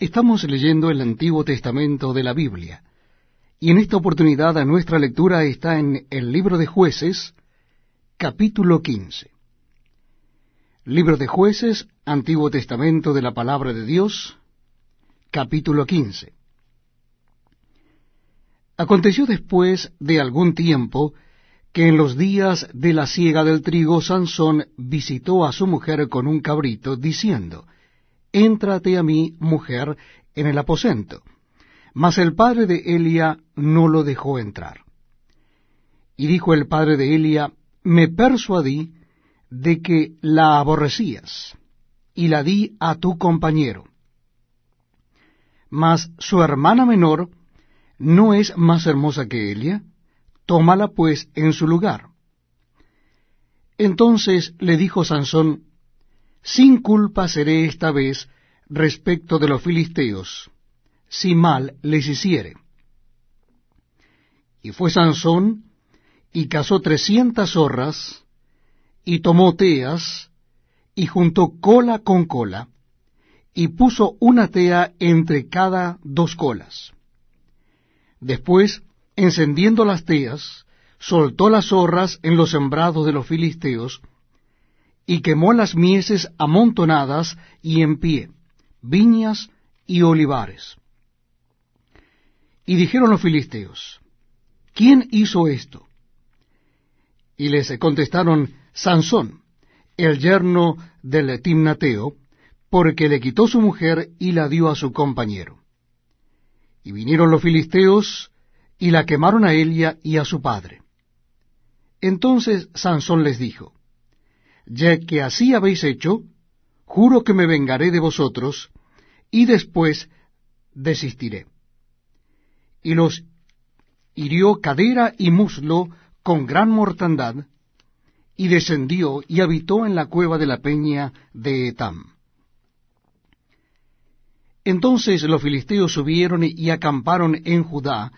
Estamos leyendo el Antiguo Testamento de la Biblia, y en esta oportunidad nuestra lectura está en el libro de jueces, capítulo 15. Libro de jueces, Antiguo Testamento de la Palabra de Dios, capítulo 15. Aconteció después de algún tiempo que en los días de la siega del trigo Sansón visitó a su mujer con un cabrito, diciendo, Éntrate a mí, mujer, en el aposento. Mas el padre de Elia no lo dejó entrar. Y dijo el padre de Elia, Me persuadí de que la aborrecías, y la di a tu compañero. Mas su hermana menor no es más hermosa que Elia, tómala pues en su lugar. Entonces le dijo Sansón, Sin culpa seré esta vez respecto de los filisteos, si mal les hiciere. Y fue Sansón, y cazó trescientas zorras, y tomó teas, y juntó cola con cola, y puso una tea entre cada dos colas. Después encendiendo las teas, soltó las zorras en los sembrados de los filisteos, y quemó las mieses amontonadas y en pie, viñas y olivares. Y dijeron los filisteos, ¿quién hizo esto? Y les contestaron, Sansón, el yerno del Timnateo, porque le quitó su mujer y la dio a su compañero. Y vinieron los filisteos y la quemaron a Elia y a su padre. Entonces Sansón les dijo, Ya que así habéis hecho, juro que me vengaré de vosotros, y después desistiré. Y los hirió cadera y muslo con gran mortandad, y descendió y habitó en la cueva de la peña de Etam. Entonces los filisteos subieron y acamparon en Judá,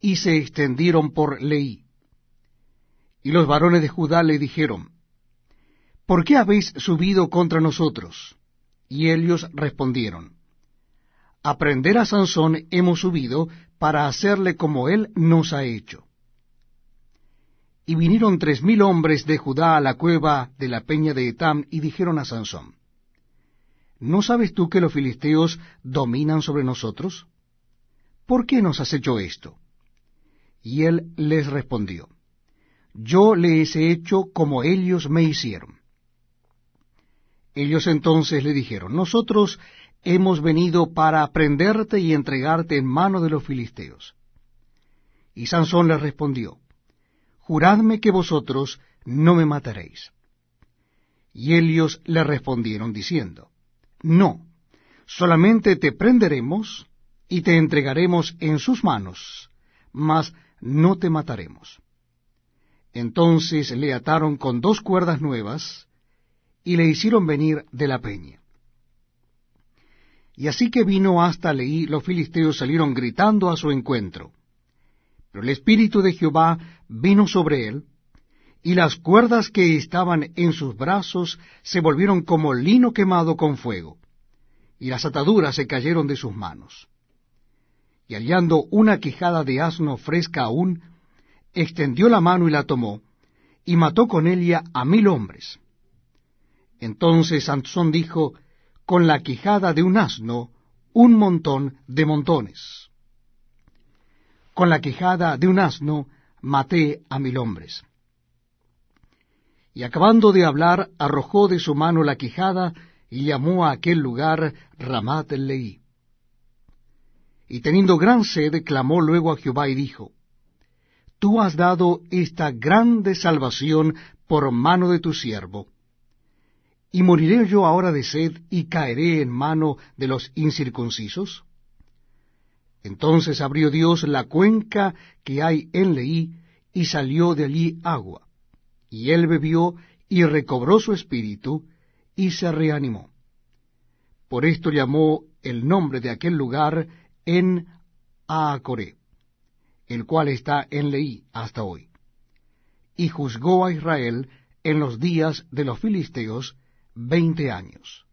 y se extendieron por Leí. Y los varones de Judá le dijeron, ¿Por qué habéis subido contra nosotros? Y ellos respondieron, A prender a Sansón hemos subido para hacerle como él nos ha hecho. Y vinieron tres mil hombres de Judá a la cueva de la peña de Etam y dijeron a Sansón, ¿No sabes tú que los filisteos dominan sobre nosotros? ¿Por qué nos has hecho esto? Y él les respondió, Yo les he hecho como ellos me hicieron. Ellos entonces le dijeron, Nosotros hemos venido para prenderte y entregarte en mano de los filisteos. Y Sansón les respondió, Juradme que vosotros no me mataréis. Y ellos le respondieron diciendo, No, solamente te prenderemos y te entregaremos en sus manos, mas no te mataremos. Entonces le ataron con dos cuerdas nuevas y le hicieron venir de la peña. Y así que vino hasta Leí, los filisteos salieron gritando a su encuentro. Pero el Espíritu de Jehová vino sobre él, y las cuerdas que estaban en sus brazos se volvieron como lino quemado con fuego, y las ataduras se cayeron de sus manos y hallando una quijada de asno fresca aún, extendió la mano y la tomó, y mató con ella a mil hombres. Entonces Sansón dijo, con la quijada de un asno, un montón de montones. Con la quijada de un asno, maté a mil hombres. Y acabando de hablar, arrojó de su mano la quijada y llamó a aquel lugar Ramat Leí. Y teniendo gran sed, clamó luego a Jehová y dijo, Tú has dado esta grande salvación por mano de tu siervo. ¿Y moriré yo ahora de sed y caeré en mano de los incircuncisos? Entonces abrió Dios la cuenca que hay en Leí, y salió de allí agua. Y él bebió y recobró su espíritu, y se reanimó. Por esto llamó el nombre de aquel lugar en Aacoré, el cual está en Leí hasta hoy. Y juzgó a Israel en los días de los filisteos veinte años.